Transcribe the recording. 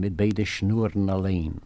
mit beide Schnuren allein.